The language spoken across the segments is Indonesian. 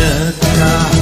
التعب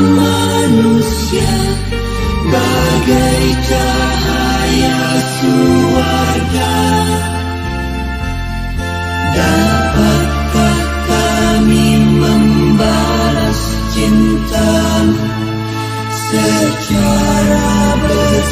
manusia bagai cahaya suarga. Dapatkah kami membalas cinta secara bersahaja?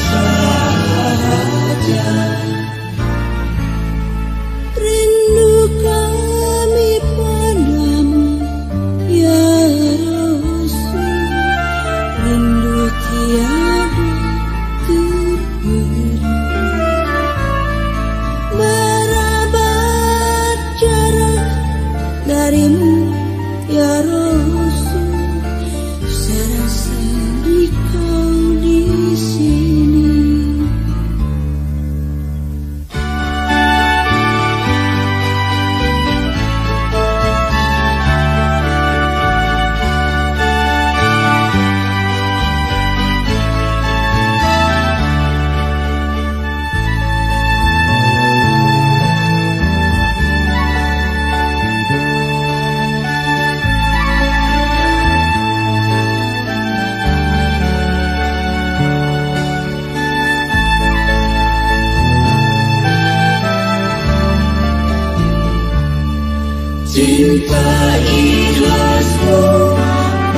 cinta ikhlasmu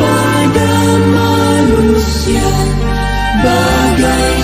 pada manusia bagai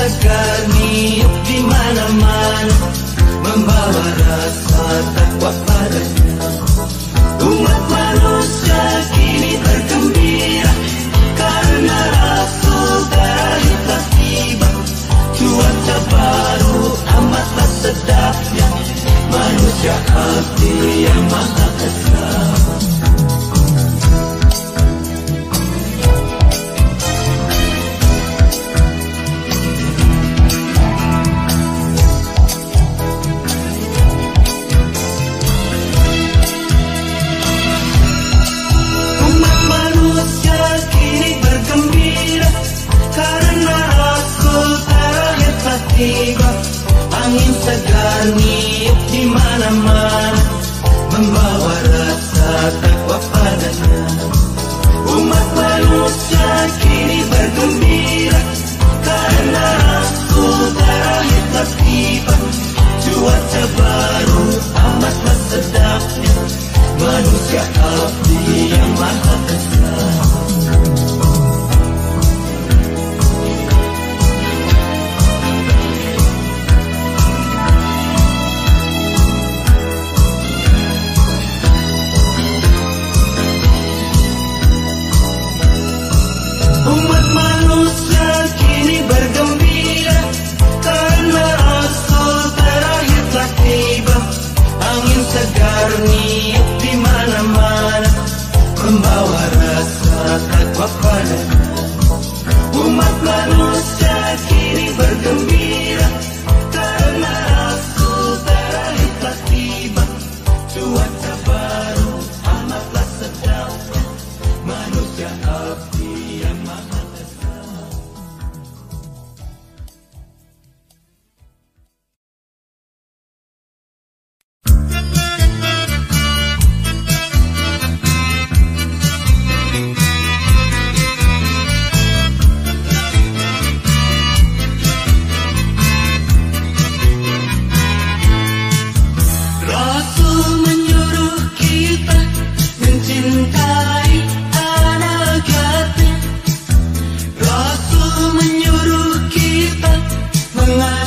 segar di mana-mana membawa rasa takwa padanya. Umat manusia kini bergembira karena Rasul dari tiba. Cuaca baru amatlah sedapnya manusia hati yang maha kasih langit di mana-mana Membawa rasa takwa padanya. Umat manusia kini bergembira Karena Rasul tetap tiba Cuaca baru amatlah sedapnya Manusia abdi yang maha besar. Takwa menyuruh kita mengasihi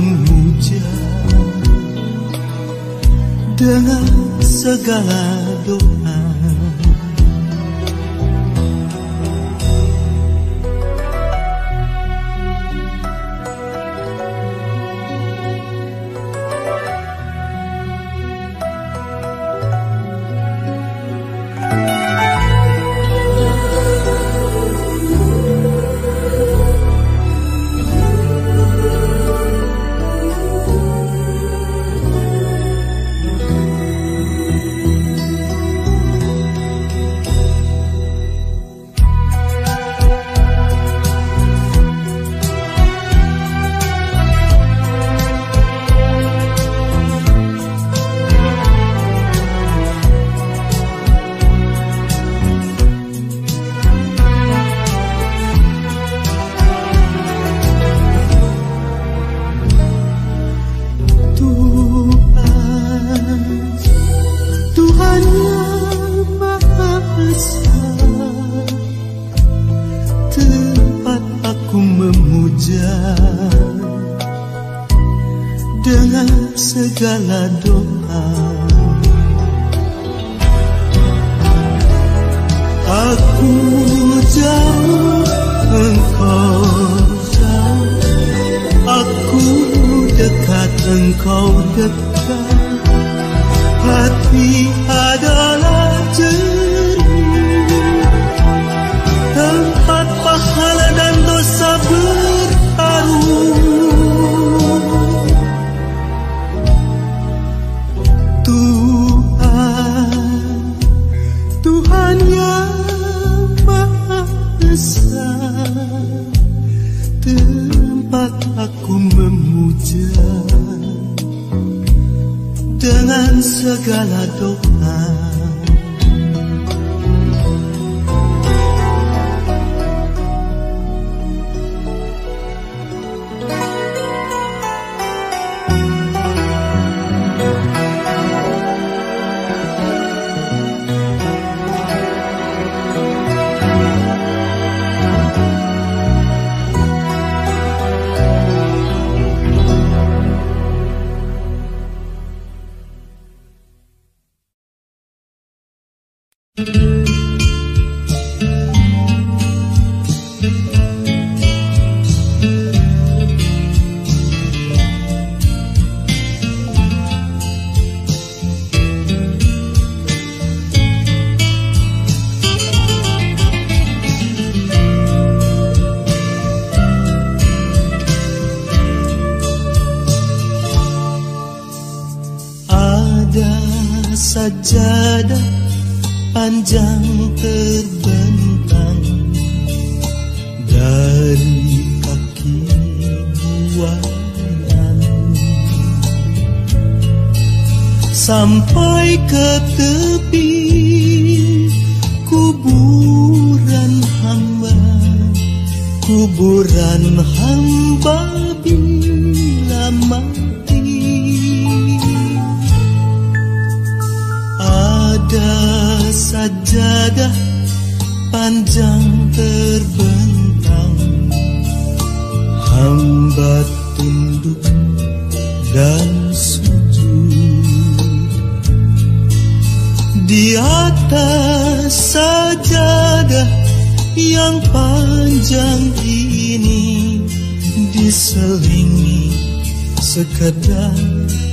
memuja Dengan segala doa memuja Dengan segala doa. Aku jauh Engkau jauh Aku dekat engkau dekat. Hati adalah jernih dengan segala doa. Ada tepi kuburan hamba kuburan hamba bila mati. Ada sajadah panjang terbentang yang panjang ini diselingi sekedar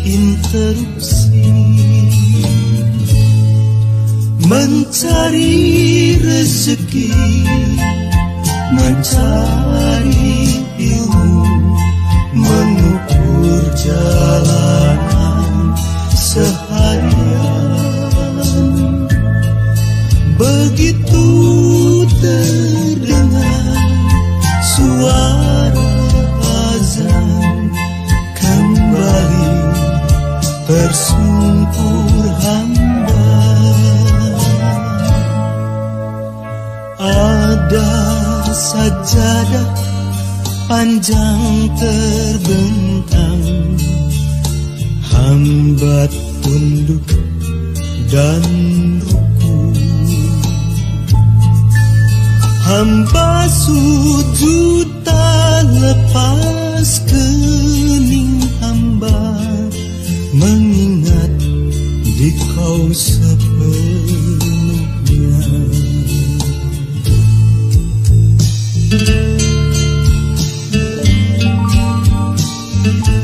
interupsi. Mencari rezeki mencari ilmu mengukur jalanan seharian suara azan kembali tersungkur hamba ada sajadah panjang terbentang hamba tunduk dan ruku hamba sujud lepas kening hamba mengingat di kau sepenuhnya. mencari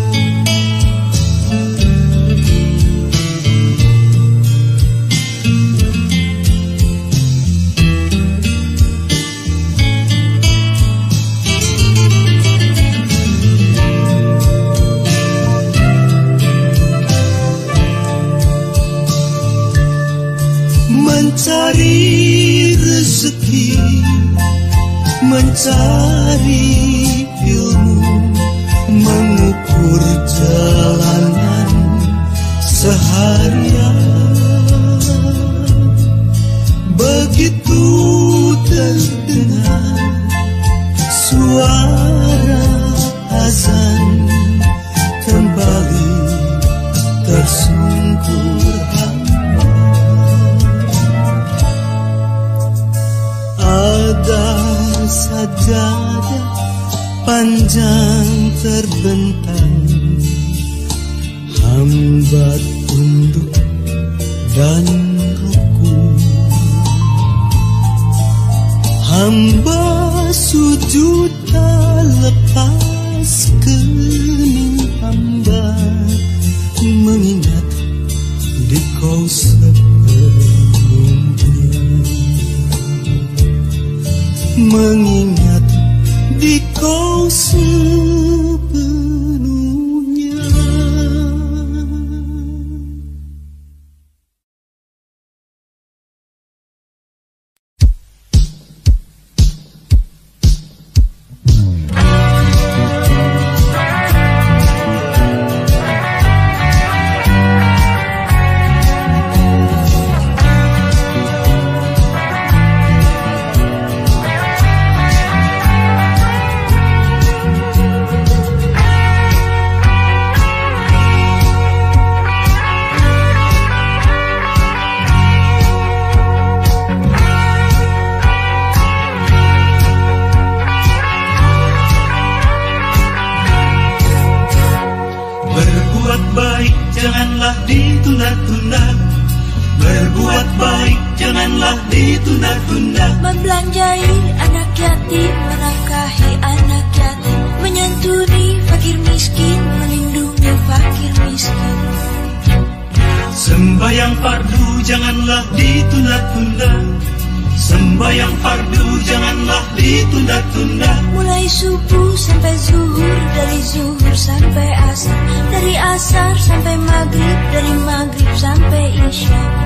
mengingat di kau sepenuhnya. Subuh sampai zuhur, dari zuhur sampai asar, dari asar sampai maghrib, dari maghrib sampai isya.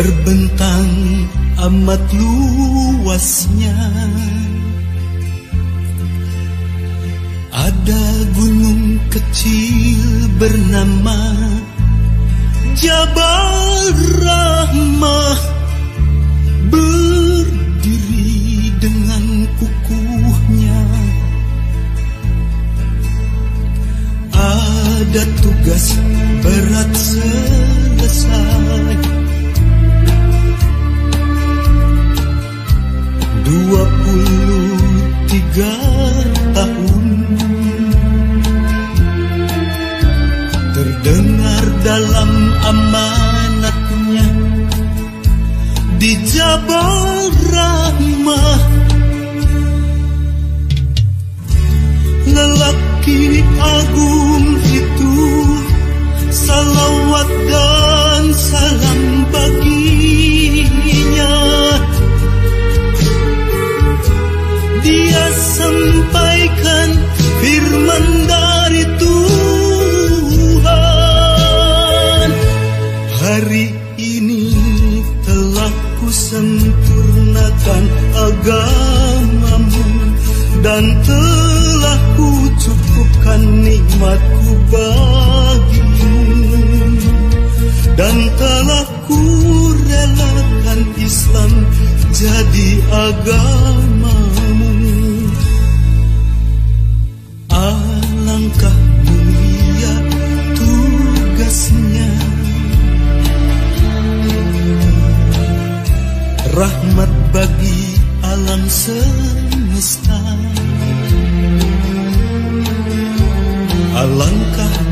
Terbentang amat luasnya. Ada gunung kecil bernama Jabal Rahmah Berdiri dengan kukuhnya. Ada tugas berat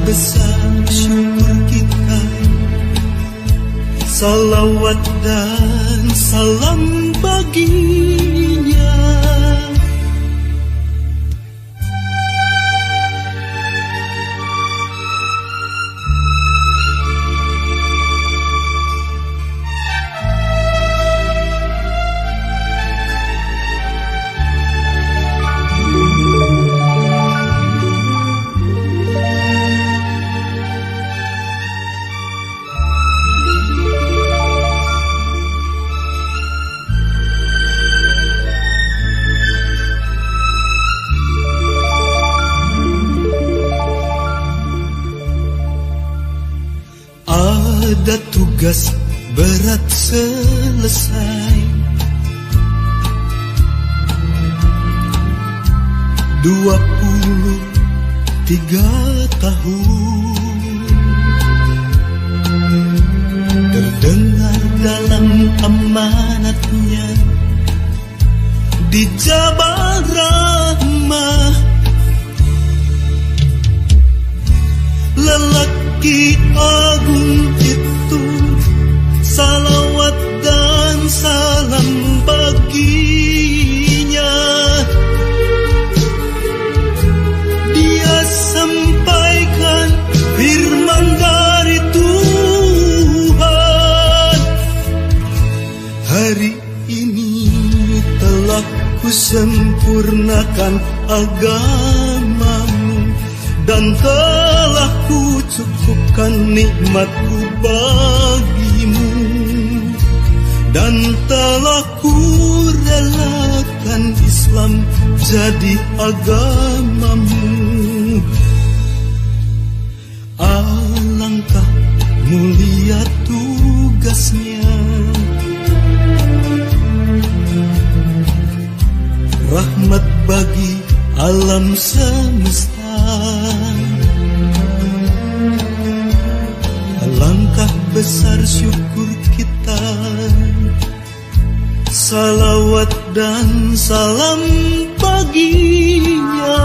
besar syukur kita. Salawat dan salam bagi amanatnya Di Jabal Rahmah. Lelaki agung itu Salawat dan salam baginya telah kusempurnakan agamamu Dan telah kucukupkan nikmatku bagimu Dan telah kurelakan Islam jadi agamamu alam semesta. Alangkah besar syukur kita. Salawat dan salam baginya.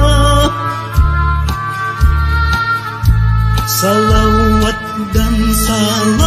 Salawat dan salam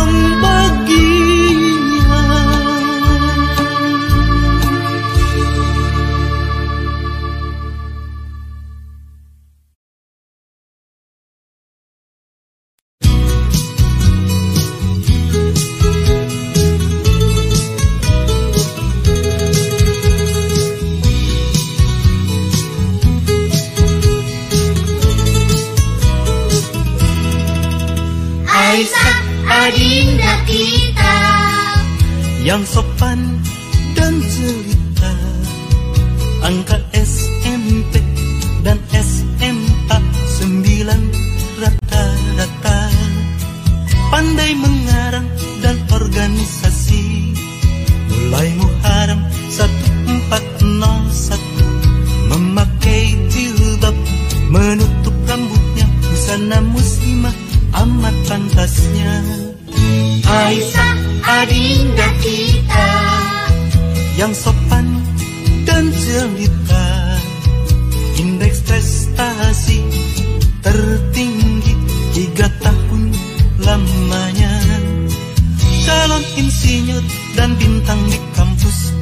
tiga tahun lamanya. Calon insinyur dan bintang di kampus.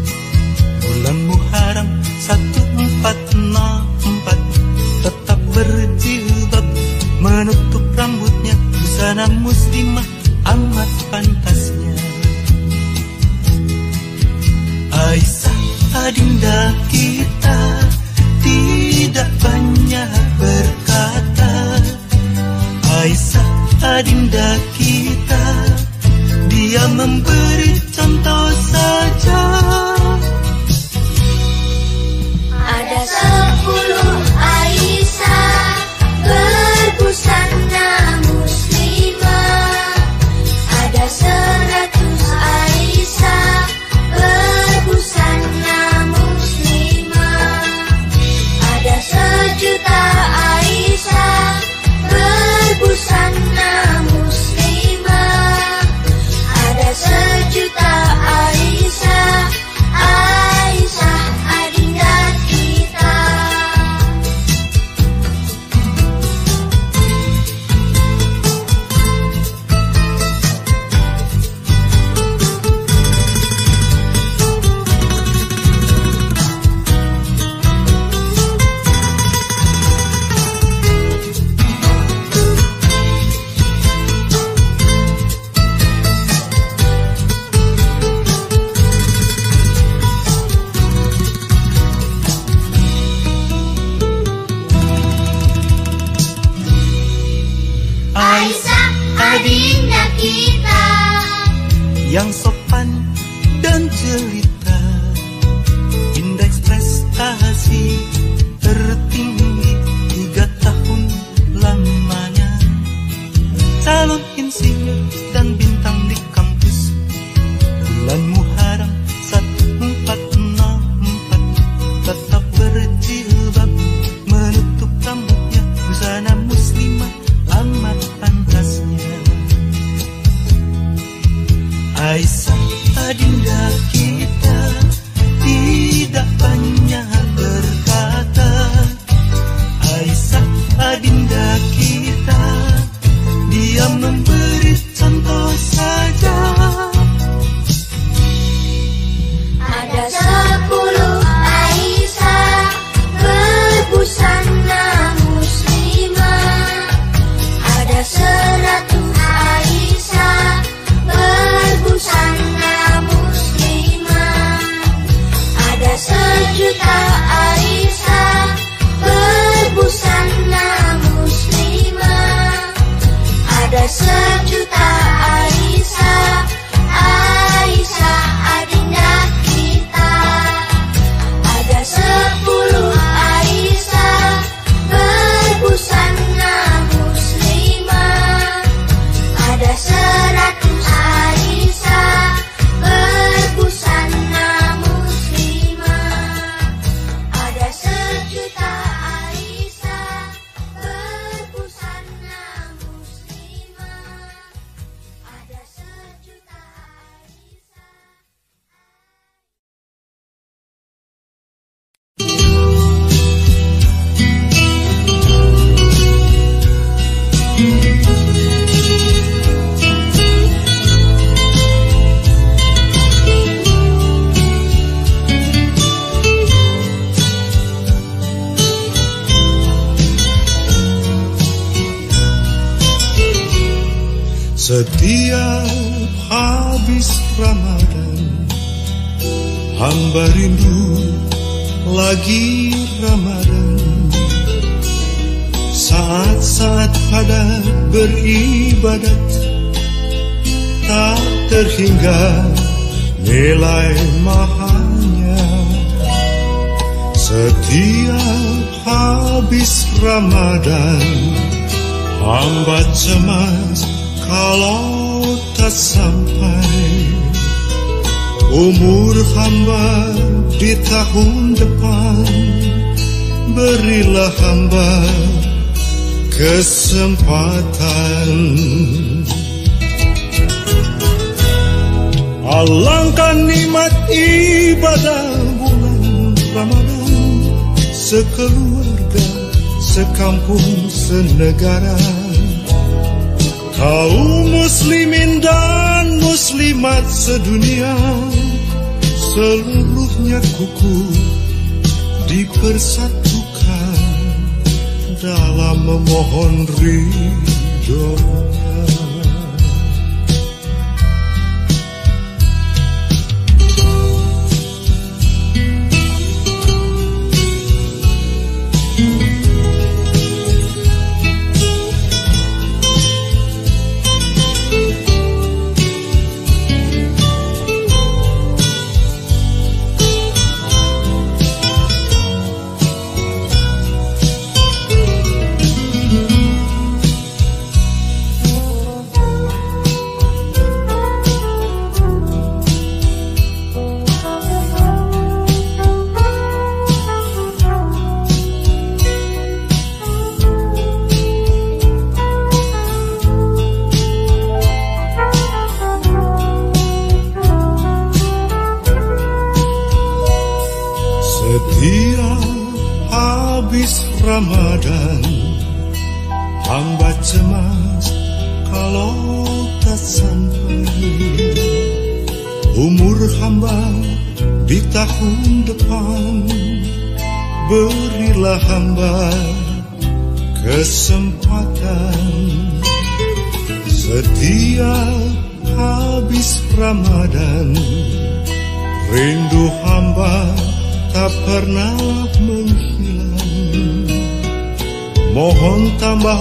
Bulan Muharram 1404 tetap berjilbab menutup rambutnya busana muslimah amat pantasnya. Aisyah adinda kita dia memberi contoh saja Setiap habis Ramadan Hamba rindu lagi Ramadan. Saat-saat pada beribadat Tak terhingga nilai mahalnya. Setiap habis Ramadan Hamba cemas kalau tak sampai. Umur hamba di tahun depan Berilah hamba kesempatan. Alangkah nikmat ibadah bulan Ramadan Sekeluarga, sekampung, senegara. Kau muslimin dan muslimat sedunia Seluruhnya kuku dipersatukan Dalam memohon ridho.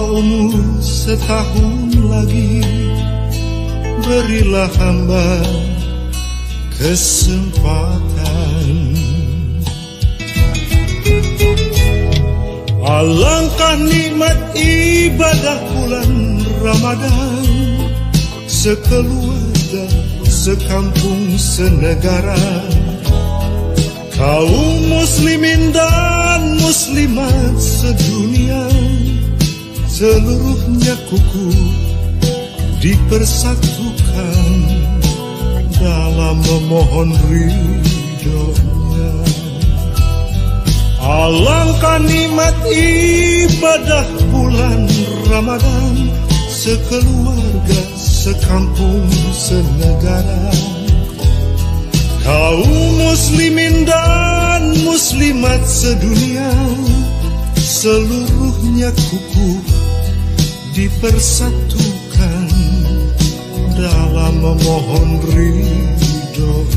umur setahun lagi Berilah hamba kesempatan. Alangkah nikmat ibadah bulan Ramadan Sekeluarga, sekampung, senegara. Kaum muslimin dan muslimat sedunia Seluruhnya kuku dipersatukan Dalam memohon ridhonya. Alangkah nikmat ibadah bulan Ramadan Sekeluarga, sekampung, senegara. Kaum muslimin dan muslimat sedunia Seluruhnya kukuh dipersatukan Dalam memohon ridhonya.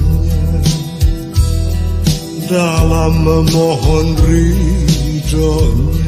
Dalam memohon ridhonya